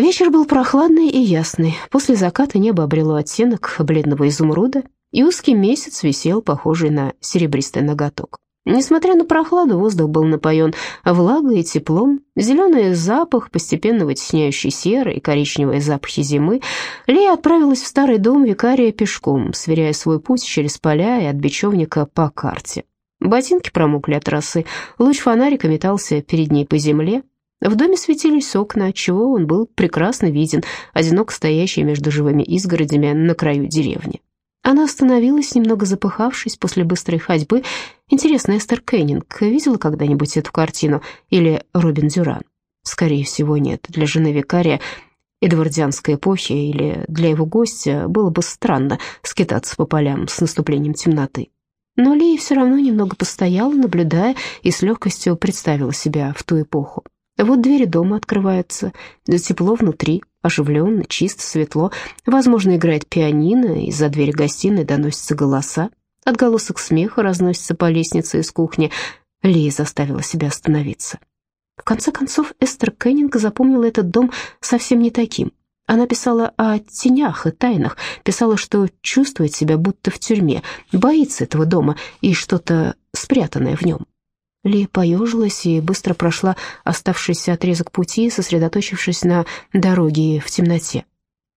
Вечер был прохладный и ясный. После заката небо обрело оттенок бледного изумруда, и узкий месяц висел, похожий на серебристый ноготок. Несмотря на прохладу, воздух был напоен влагой и теплом, зеленый запах, постепенно вытесняющий серый и коричневые запахи зимы. Лея отправилась в старый дом викария пешком, сверяя свой путь через поля и от бечевника по карте. Ботинки промокли от росы, луч фонарика метался перед ней по земле. В доме светились окна, отчего он был прекрасно виден, одиноко стоящий между живыми изгородями на краю деревни. Она остановилась, немного запыхавшись после быстрой ходьбы. Интересно, Эстер Кеннинг видела когда-нибудь эту картину? Или Робин Дюран? Скорее всего, нет. Для жены викария эдвардианской эпохи или для его гостя было бы странно скитаться по полям с наступлением темноты. Но Лия все равно немного постояла, наблюдая, и с легкостью представила себя в ту эпоху. Вот двери дома открываются, тепло внутри, оживленно, чисто, светло. Возможно, играет пианино, из-за двери гостиной доносятся голоса. Отголосок смеха разносится по лестнице из кухни. Лия заставила себя остановиться. В конце концов, Эстер Кеннинг запомнила этот дом совсем не таким. Она писала о тенях и тайнах, писала, что чувствует себя будто в тюрьме, боится этого дома и что-то спрятанное в нем. Ли поежилась и быстро прошла оставшийся отрезок пути, сосредоточившись на дороге в темноте.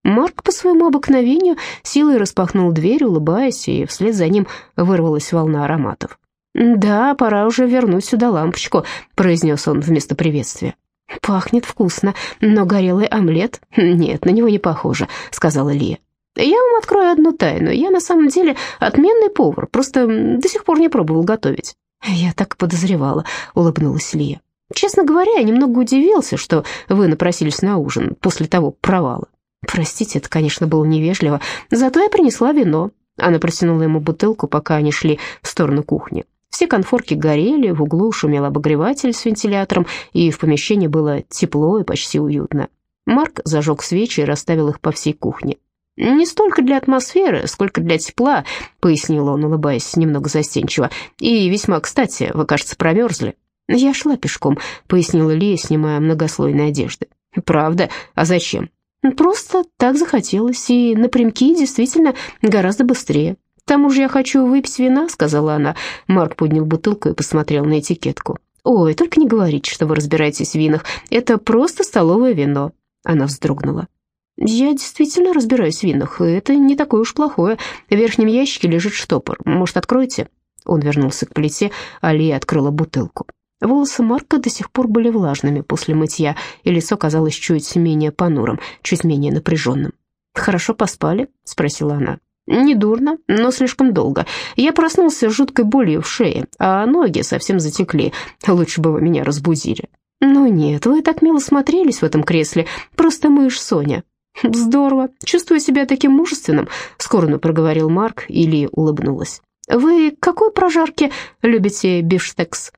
Марк по своему обыкновению силой распахнул дверь, улыбаясь, и вслед за ним вырвалась волна ароматов. «Да, пора уже вернуть сюда лампочку», — произнес он вместо приветствия. «Пахнет вкусно, но горелый омлет? Нет, на него не похоже», — сказала Лия. «Я вам открою одну тайну. Я на самом деле отменный повар, просто до сих пор не пробовал готовить. «Я так подозревала», — улыбнулась Лия. «Честно говоря, я немного удивился, что вы напросились на ужин после того провала. Простите, это, конечно, было невежливо, зато я принесла вино». Она протянула ему бутылку, пока они шли в сторону кухни. Все конфорки горели, в углу шумел обогреватель с вентилятором, и в помещении было тепло и почти уютно. Марк зажег свечи и расставил их по всей кухне. «Не столько для атмосферы, сколько для тепла», — пояснил он, улыбаясь немного застенчиво. «И весьма кстати, вы, кажется, промерзли». «Я шла пешком», — пояснила Лия, снимая многослойные одежды. «Правда? А зачем?» «Просто так захотелось, и напрямки действительно гораздо быстрее». «К тому же я хочу выпить вина», — сказала она. Марк поднял бутылку и посмотрел на этикетку. «Ой, только не говорите, что вы разбираетесь в винах. Это просто столовое вино». Она вздрогнула. «Я действительно разбираюсь в винах, и это не такое уж плохое. В верхнем ящике лежит штопор. Может, откроете?» Он вернулся к плите, а Лия открыла бутылку. Волосы Марка до сих пор были влажными после мытья, и лицо казалось чуть менее понурым, чуть менее напряженным. «Хорошо поспали?» — спросила она. «Недурно, но слишком долго. Я проснулся с жуткой болью в шее, а ноги совсем затекли. Лучше бы вы меня разбудили». «Ну нет, вы так мило смотрелись в этом кресле. Просто мышь Соня. «Здорово. Чувствую себя таким мужественным», — скорно проговорил Марк, или улыбнулась. «Вы какой прожарки любите бифштекс?»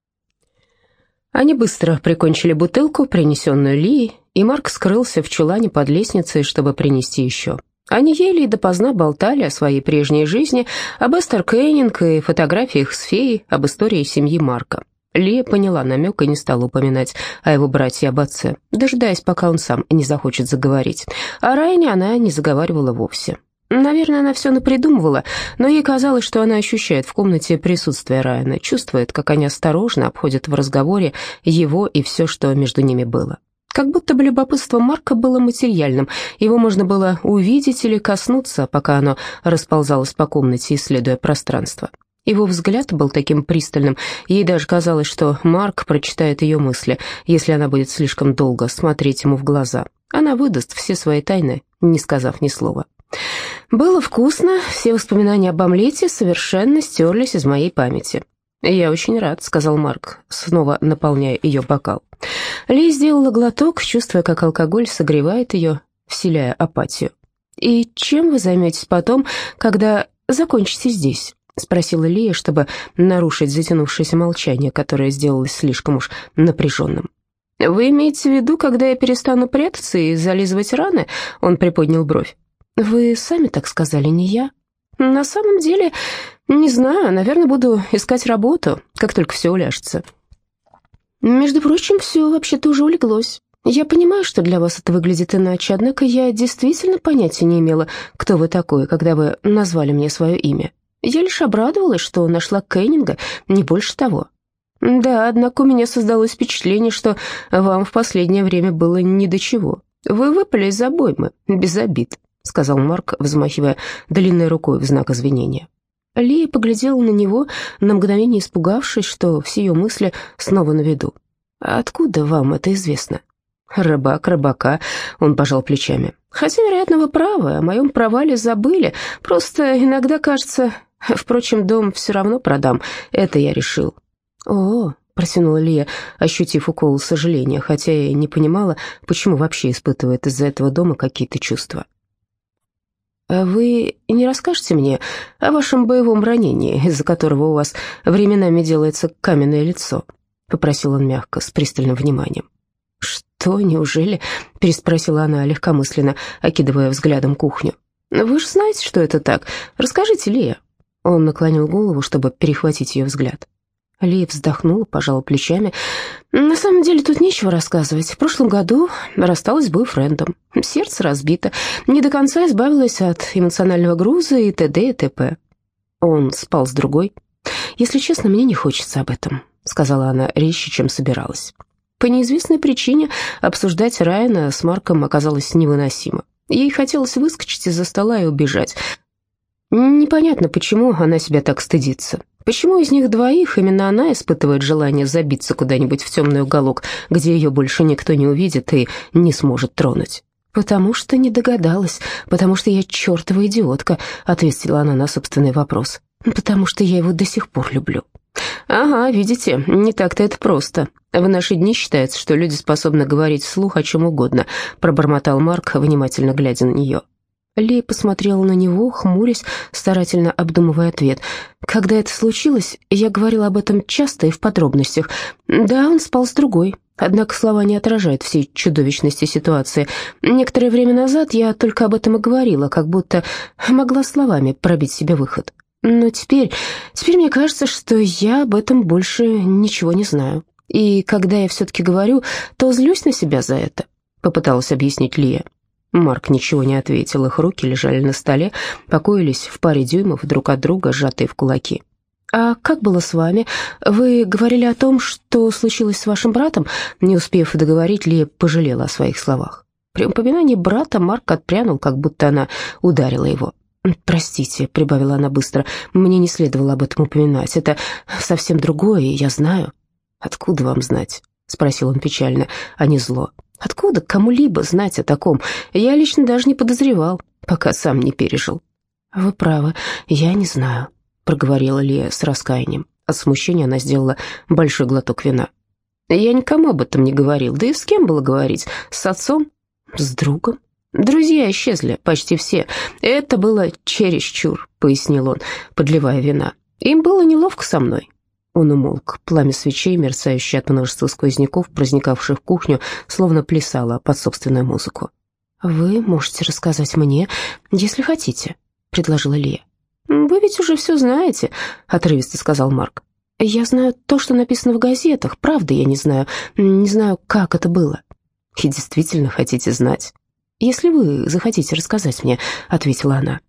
Они быстро прикончили бутылку, принесенную Лией, и Марк скрылся в чулане под лестницей, чтобы принести еще. Они ели и допоздна болтали о своей прежней жизни, об Эстер Кейнинг и фотографиях с феей, об истории семьи Марка. Лия поняла намек и не стала упоминать о его брате и об отце, дожидаясь, пока он сам не захочет заговорить. О Райане она не заговаривала вовсе. Наверное, она все напридумывала, но ей казалось, что она ощущает в комнате присутствие Райана, чувствует, как они осторожно обходят в разговоре его и все, что между ними было. Как будто бы любопытство Марка было материальным, его можно было увидеть или коснуться, пока оно расползалось по комнате, исследуя пространство. Его взгляд был таким пристальным, ей даже казалось, что Марк прочитает ее мысли, если она будет слишком долго смотреть ему в глаза. Она выдаст все свои тайны, не сказав ни слова. Было вкусно, все воспоминания об омлете совершенно стерлись из моей памяти. «Я очень рад», — сказал Марк, снова наполняя ее бокал. Ли сделала глоток, чувствуя, как алкоголь согревает ее, вселяя апатию. «И чем вы займетесь потом, когда закончите здесь?» — спросила Лия, чтобы нарушить затянувшееся молчание, которое сделалось слишком уж напряженным. «Вы имеете в виду, когда я перестану прятаться и зализывать раны?» — он приподнял бровь. «Вы сами так сказали, не я?» «На самом деле, не знаю, наверное, буду искать работу, как только все уляжется». «Между прочим, все вообще-то уже улеглось. «Я понимаю, что для вас это выглядит иначе, однако я действительно понятия не имела, кто вы такой, когда вы назвали мне свое имя. Я лишь обрадовалась, что нашла Кеннинга, не больше того». «Да, однако у меня создалось впечатление, что вам в последнее время было ни до чего. Вы выпали из обоймы, без обид», — сказал Марк, взмахивая длинной рукой в знак извинения. Лия поглядела на него, на мгновение испугавшись, что все ее мысли снова на виду. «Откуда вам это известно?» «Рыбак, рыбака», — он пожал плечами. «Хотя, вероятно, вы правы, о моем провале забыли. Просто иногда кажется... Впрочем, дом все равно продам. Это я решил». «О, протянула Лия, ощутив укол сожаления, хотя и не понимала, почему вообще испытывает из-за этого дома какие-то чувства. «А «Вы не расскажете мне о вашем боевом ранении, из-за которого у вас временами делается каменное лицо?» — попросил он мягко, с пристальным вниманием. «Что, неужели?» — переспросила она легкомысленно, окидывая взглядом кухню. «Вы же знаете, что это так. Расскажите, Лия». Он наклонил голову, чтобы перехватить ее взгляд. Ли вздохнула, пожала плечами. «На самом деле тут нечего рассказывать. В прошлом году рассталась с бойфрендом. Сердце разбито. Не до конца избавилась от эмоционального груза и т.д. и т.п. Он спал с другой. «Если честно, мне не хочется об этом», — сказала она резче, чем собиралась. По неизвестной причине обсуждать Райана с Марком оказалось невыносимо. Ей хотелось выскочить из-за стола и убежать. Непонятно, почему она себя так стыдится. Почему из них двоих именно она испытывает желание забиться куда-нибудь в темный уголок, где ее больше никто не увидит и не сможет тронуть? «Потому что не догадалась, потому что я чертова идиотка», — ответила она на собственный вопрос. «Потому что я его до сих пор люблю». «Ага, видите, не так-то это просто. В наши дни считается, что люди способны говорить вслух о чем угодно», — пробормотал Марк, внимательно глядя на нее. Лей посмотрела на него, хмурясь, старательно обдумывая ответ. Когда это случилось, я говорила об этом часто и в подробностях. Да, он спал с другой. Однако слова не отражают всей чудовищности ситуации. Некоторое время назад я только об этом и говорила, как будто могла словами пробить себе выход. Но теперь, теперь мне кажется, что я об этом больше ничего не знаю. И когда я все-таки говорю, то злюсь на себя за это, попыталась объяснить Лия. Марк ничего не ответил, их руки лежали на столе, покоились в паре дюймов друг от друга, сжатые в кулаки. «А как было с вами? Вы говорили о том, что случилось с вашим братом?» Не успев договорить, Лия пожалела о своих словах. При упоминании брата Марк отпрянул, как будто она ударила его. «Простите», — прибавила она быстро, — «мне не следовало об этом упоминать. Это совсем другое, я знаю». «Откуда вам знать?» — спросил он печально, а не зло. Откуда кому-либо знать о таком? Я лично даже не подозревал, пока сам не пережил. «Вы правы, я не знаю», — проговорила Лия с раскаянием. От смущения она сделала большой глоток вина. «Я никому об этом не говорил. Да и с кем было говорить? С отцом? С другом?» «Друзья исчезли, почти все. Это было чересчур», — пояснил он, подливая вина. «Им было неловко со мной. Он умолк. Пламя свечей, мерцающее от множества сквозняков, проникавших в кухню, словно плясало под собственную музыку. «Вы можете рассказать мне, если хотите», — предложила Лия. «Вы ведь уже все знаете», — отрывисто сказал Марк. «Я знаю то, что написано в газетах. Правда, я не знаю. Не знаю, как это было». «И действительно хотите знать?» «Если вы захотите рассказать мне», — ответила она.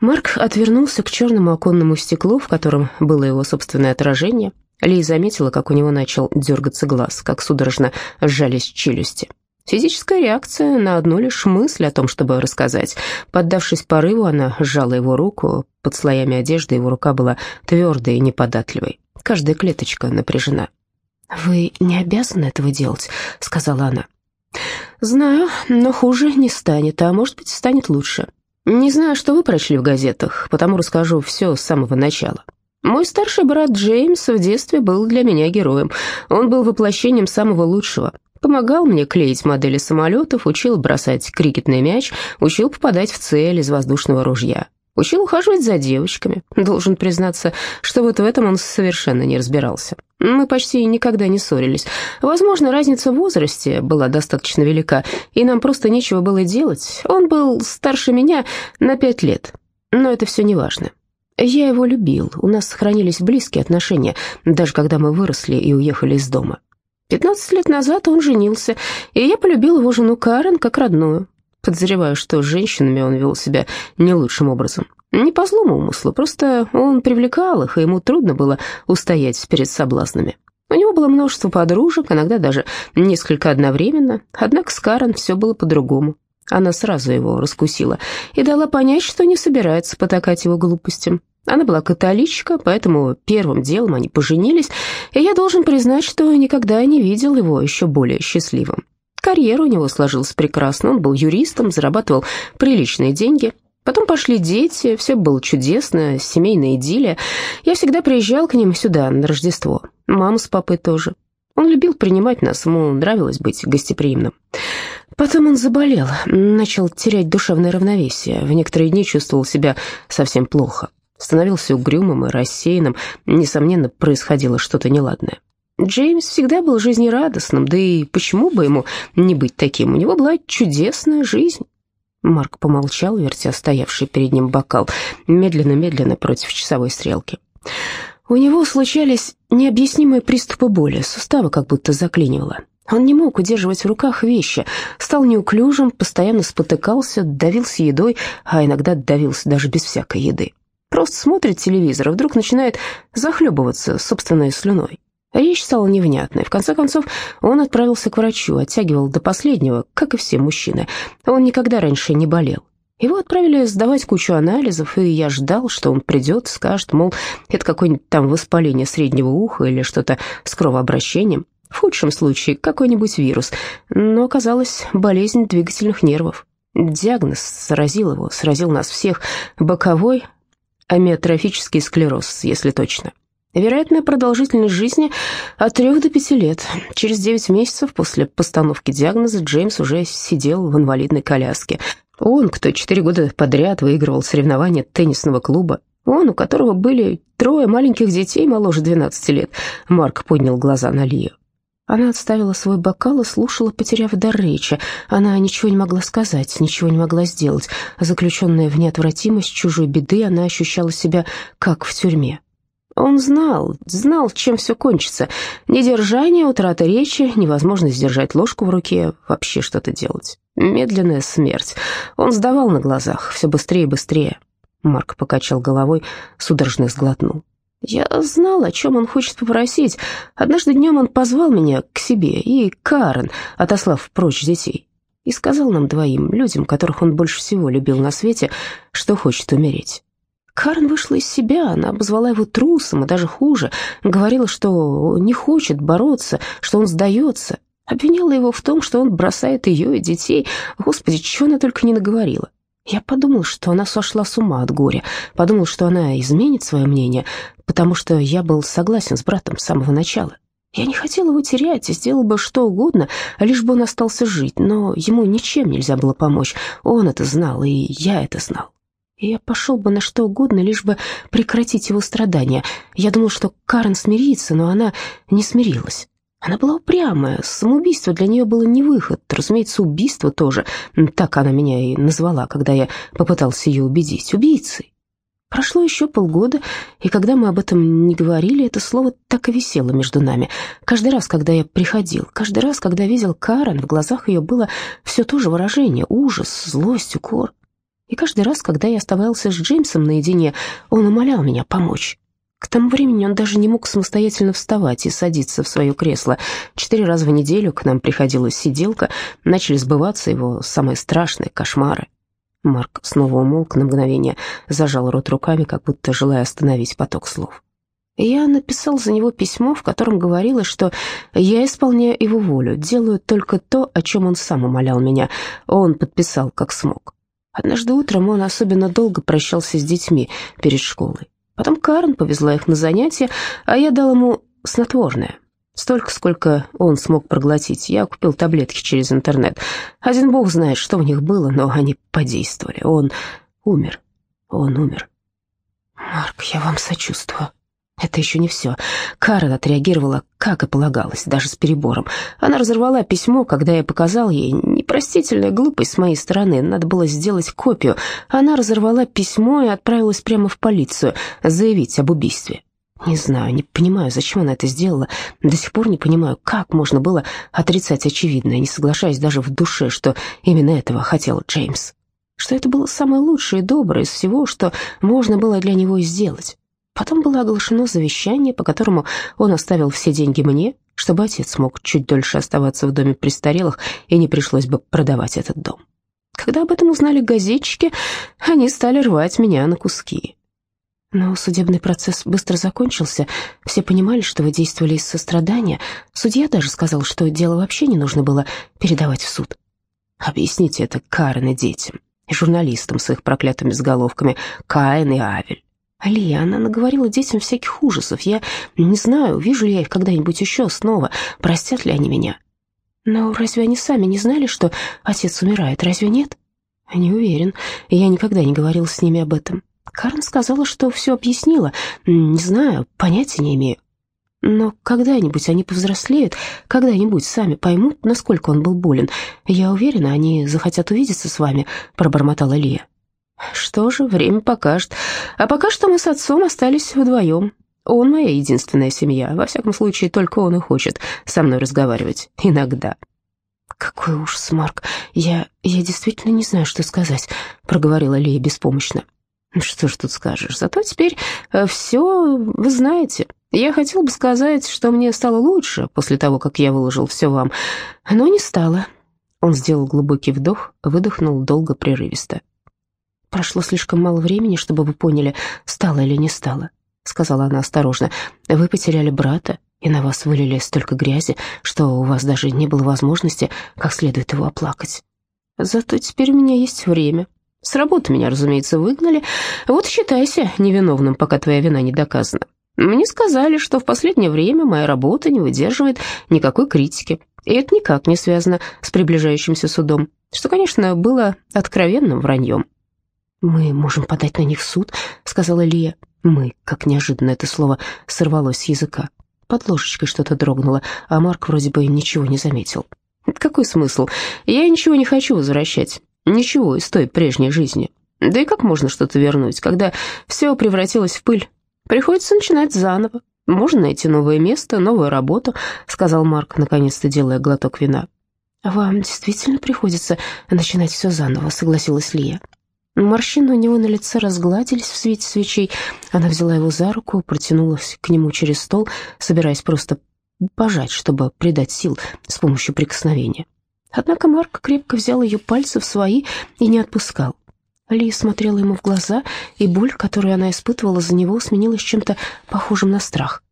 Марк отвернулся к черному оконному стеклу, в котором было его собственное отражение. Ли заметила, как у него начал дергаться глаз, как судорожно сжались челюсти. Физическая реакция на одну лишь мысль о том, чтобы рассказать. Поддавшись порыву, она сжала его руку. Под слоями одежды его рука была твердой и неподатливой. Каждая клеточка напряжена. «Вы не обязаны этого делать», — сказала она. «Знаю, но хуже не станет, а может быть, станет лучше. Не знаю, что вы прочли в газетах, потому расскажу все с самого начала. Мой старший брат Джеймс в детстве был для меня героем. Он был воплощением самого лучшего. Помогал мне клеить модели самолетов, учил бросать крикетный мяч, учил попадать в цель из воздушного ружья. Учил ухаживать за девочками. Должен признаться, что вот в этом он совершенно не разбирался. Мы почти никогда не ссорились. Возможно, разница в возрасте была достаточно велика, и нам просто нечего было делать. Он был старше меня на пять лет. Но это все не важно. Я его любил, у нас сохранились близкие отношения, даже когда мы выросли и уехали из дома. 15 лет назад он женился, и я полюбил его жену Карен как родную. Подозреваю, что с женщинами он вел себя не лучшим образом. Не по злому умыслу, просто он привлекал их, и ему трудно было устоять перед соблазнами. У него было множество подружек, иногда даже несколько одновременно, однако с Карен все было по-другому. Она сразу его раскусила и дала понять, что не собирается потакать его глупостям. Она была католичка, поэтому первым делом они поженились, и я должен признать, что никогда не видел его еще более счастливым. Карьера у него сложилась прекрасно, он был юристом, зарабатывал приличные деньги. Потом пошли дети, все было чудесно, семейная идиллия. Я всегда приезжал к ним сюда на Рождество, мама с папой тоже. Он любил принимать нас, ему нравилось быть гостеприимным. Потом он заболел, начал терять душевное равновесие. В некоторые дни чувствовал себя совсем плохо становился угрюмым и рассеянным, несомненно, происходило что-то неладное. Джеймс всегда был жизнерадостным, да и почему бы ему не быть таким? У него была чудесная жизнь. Марк помолчал, вертя стоявший перед ним бокал, медленно-медленно против часовой стрелки. У него случались необъяснимые приступы боли, суставы как будто заклинивало. Он не мог удерживать в руках вещи, стал неуклюжим, постоянно спотыкался, давился едой, а иногда давился даже без всякой еды. Просто смотрит телевизор, и вдруг начинает захлебываться собственной слюной. Речь стала невнятной. В конце концов, он отправился к врачу, оттягивал до последнего, как и все мужчины. Он никогда раньше не болел. Его отправили сдавать кучу анализов, и я ждал, что он придет, скажет, мол, это какое-нибудь там воспаление среднего уха или что-то с кровообращением. В худшем случае какой-нибудь вирус. Но оказалось болезнь двигательных нервов. Диагноз сразил его, сразил нас всех. Боковой амиотрофический склероз, если точно. Вероятная продолжительность жизни от 3 до 5 лет. Через 9 месяцев после постановки диагноза Джеймс уже сидел в инвалидной коляске. Он, кто 4 года подряд выигрывал соревнования теннисного клуба, он, у которого были трое маленьких детей моложе 12 лет, Марк поднял глаза на Лию. Она отставила свой бокал и слушала, потеряв дар речи. Она ничего не могла сказать, ничего не могла сделать. Заключенная в неотвратимость чужой беды, она ощущала себя как в тюрьме. Он знал, знал, чем все кончится. Недержание, утрата речи, невозможность держать ложку в руке, вообще что-то делать. Медленная смерть. Он сдавал на глазах, все быстрее и быстрее. Марк покачал головой, судорожно сглотнул. Я знал, о чем он хочет попросить. Однажды днем он позвал меня к себе и Карен, отослав прочь детей, и сказал нам двоим, людям, которых он больше всего любил на свете, что хочет умереть. Карен вышла из себя, она обозвала его трусом, и даже хуже, говорила, что не хочет бороться, что он сдается, обвиняла его в том, что он бросает ее и детей. Господи, чего она только не наговорила. Я подумал, что она сошла с ума от горя, подумал, что она изменит свое мнение, потому что я был согласен с братом с самого начала. Я не хотел его терять и сделал бы что угодно, лишь бы он остался жить, но ему ничем нельзя было помочь. Он это знал, и я это знал. И я пошел бы на что угодно, лишь бы прекратить его страдания. Я думал, что Карен смирится, но она не смирилась. Она была упрямая, самоубийство для нее было не выход, разумеется, убийство тоже. Так она меня и назвала, когда я попытался ее убедить. Убийцей. Прошло еще полгода, и когда мы об этом не говорили, это слово так и висело между нами. Каждый раз, когда я приходил, каждый раз, когда видел Карен, в глазах ее было все то же выражение — ужас, злость, укор. И каждый раз, когда я оставался с Джеймсом наедине, он умолял меня помочь. К тому времени он даже не мог самостоятельно вставать и садиться в свое кресло. Четыре раза в неделю к нам приходила сиделка, начали сбываться его самые страшные кошмары. Марк снова умолк на мгновение, зажал рот руками, как будто желая остановить поток слов. Я написал за него письмо, в котором говорилось, что я исполняю его волю, делаю только то, о чем он сам умолял меня. Он подписал, как смог. Однажды утром он особенно долго прощался с детьми перед школой. Потом Карн повезла их на занятия, а я дал ему снотворное. Столько, сколько он смог проглотить. Я купил таблетки через интернет. Один бог знает, что в них было, но они подействовали. Он умер. Он умер. Марк, я вам сочувствую. Это еще не все. Карен отреагировала, как и полагалось, даже с перебором. Она разорвала письмо, когда я показал ей. Непростительная глупость с моей стороны, надо было сделать копию. Она разорвала письмо и отправилась прямо в полицию заявить об убийстве. Не знаю, не понимаю, зачем она это сделала. До сих пор не понимаю, как можно было отрицать очевидное, не соглашаясь даже в душе, что именно этого хотел Джеймс. Что это было самое лучшее и доброе из всего, что можно было для него сделать. Потом было оглашено завещание, по которому он оставил все деньги мне, чтобы отец мог чуть дольше оставаться в доме престарелых и не пришлось бы продавать этот дом. Когда об этом узнали газетчики, они стали рвать меня на куски. Но судебный процесс быстро закончился. Все понимали, что вы действовали из сострадания. Судья даже сказал, что дело вообще не нужно было передавать в суд. Объясните это Карен и детям, и журналистам с их проклятыми заголовками «Каин и Авель». Алия, она наговорила детям всяких ужасов. Я не знаю, вижу ли я их когда-нибудь еще снова, простят ли они меня. Но разве они сами не знали, что отец умирает, разве нет? Не уверен, я никогда не говорил с ними об этом. Карен сказала, что все объяснила. Не знаю, понятия не имею. Но когда-нибудь они повзрослеют, когда-нибудь сами поймут, насколько он был болен. Я уверена, они захотят увидеться с вами», — пробормотала Лия. «Что же, время покажет. А пока что мы с отцом остались вдвоем. Он моя единственная семья. Во всяком случае, только он и хочет со мной разговаривать. Иногда». «Какой ужас, Марк. Я, я действительно не знаю, что сказать», — проговорила Лия беспомощно. Что ж тут скажешь, зато теперь э, все вы знаете. Я хотел бы сказать, что мне стало лучше после того, как я выложил все вам, но не стало. Он сделал глубокий вдох, выдохнул долго, прерывисто. «Прошло слишком мало времени, чтобы вы поняли, стало или не стало», — сказала она осторожно. «Вы потеряли брата, и на вас вылили столько грязи, что у вас даже не было возможности как следует его оплакать. Зато теперь у меня есть время, с работы меня, разумеется, выгнали. Вот считайся невиновным, пока твоя вина не доказана. Мне сказали, что в последнее время моя работа не выдерживает никакой критики. И это никак не связано с приближающимся судом, что, конечно, было откровенным враньем. «Мы можем подать на них в суд», — сказала Лия. «Мы», как неожиданно это слово сорвалось с языка. Под ложечкой что-то дрогнуло, а Марк вроде бы ничего не заметил. «Какой смысл? Я ничего не хочу возвращать. Ничего из той прежней жизни. Да и как можно что-то вернуть, когда все превратилось в пыль? Приходится начинать заново. Можно найти новое место, новую работу, сказал Марк, наконец-то делая глоток вина. «Вам действительно приходится начинать все заново», — согласилась Лия. Морщины у него на лице разгладились в свете свечей. Она взяла его за руку, протянулась к нему через стол, собираясь просто пожать, чтобы придать сил с помощью прикосновения. Однако Марк крепко взял ее пальцы в свои и не отпускал. Ли смотрела ему в глаза, и боль, которую она испытывала за него, сменилась чем-то похожим на страх.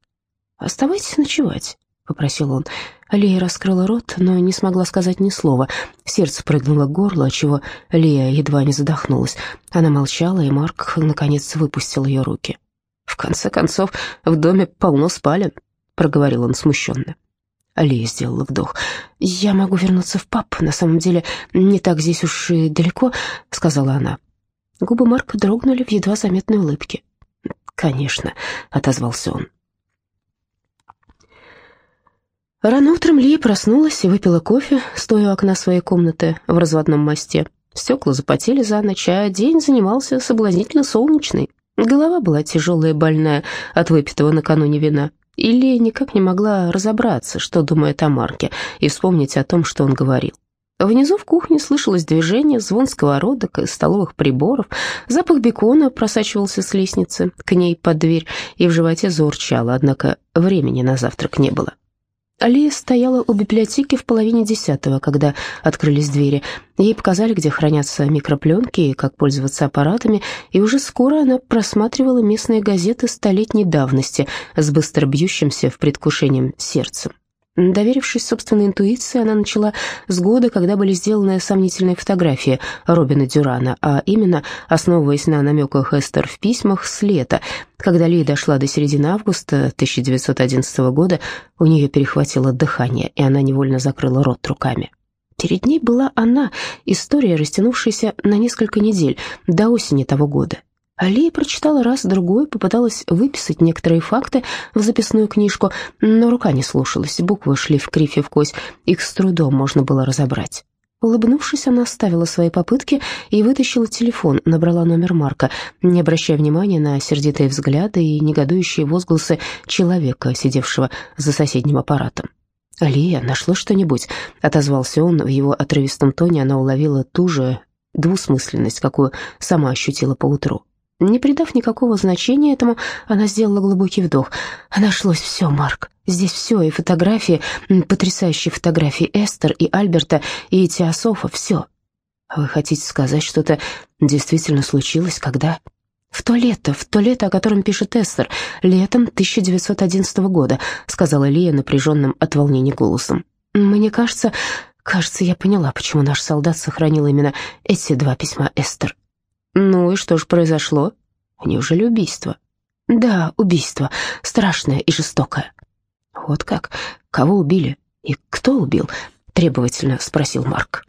«Оставайтесь ночевать», — попросил он. Лия раскрыла рот, но не смогла сказать ни слова. Сердце прыгнуло к горлу, отчего Лия едва не задохнулась. Она молчала, и Марк, наконец, выпустил ее руки. «В конце концов, в доме полно спален», — проговорил он смущенно. Алия сделала вдох. «Я могу вернуться в паб. На самом деле, не так здесь уж и далеко», — сказала она. Губы Марка дрогнули в едва заметной улыбке. «Конечно», — отозвался он. Рано утром Лия проснулась и выпила кофе, стоя у окна своей комнаты в разводном мосте. Стекла запотели за ночь, а день занимался соблазнительно солнечный. Голова была тяжелая и больная от выпитого накануне вина. Или никак не могла разобраться, что думает о Марке, и вспомнить о том, что он говорил. Внизу в кухне слышалось движение, звон сковородок и столовых приборов, запах бекона просачивался с лестницы к ней под дверь, и в животе заурчало, однако времени на завтрак не было. Алия стояла у библиотеки в половине десятого, когда открылись двери. Ей показали, где хранятся микропленки и как пользоваться аппаратами, и уже скоро она просматривала местные газеты столетней давности с быстро бьющимся в предвкушением сердцем. Доверившись собственной интуиции, она начала с года, когда были сделаны сомнительные фотографии Робина Дюрана, а именно, основываясь на намеках Эстер в письмах с лета. Когда Ли дошла до середины августа 1911 года, у нее перехватило дыхание, и она невольно закрыла рот руками. Перед ней была она, история, растянувшаяся на несколько недель, до осени того года. Алия прочитала раз-другой, попыталась выписать некоторые факты в записную книжку, но рука не слушалась, буквы шли в кривь и в кость, их с трудом можно было разобрать. Улыбнувшись, она оставила свои попытки и вытащила телефон, набрала номер Марка, не обращая внимания на сердитые взгляды и негодующие возгласы человека, сидевшего за соседним аппаратом. «Лия, нашло что-нибудь?» — отозвался он. В его отрывистом тоне она уловила ту же двусмысленность, какую сама ощутила поутру. Не придав никакого значения этому, она сделала глубокий вдох. «Нашлось все, Марк. Здесь все, и фотографии, потрясающие фотографии Эстер и Альберта, и Теософа, все. Вы хотите сказать, что-то действительно случилось, когда?» «В то лето, в то лето, о котором пишет Эстер, летом 1911 года», сказала Лия напряженным от волнения голосом. «Мне кажется, кажется, я поняла, почему наш солдат сохранил именно эти два письма Эстер». «Ну и что же произошло? Неужели убийство?» «Да, убийство. Страшное и жестокое». «Вот как? Кого убили? И кто убил?» — требовательно спросил Марк.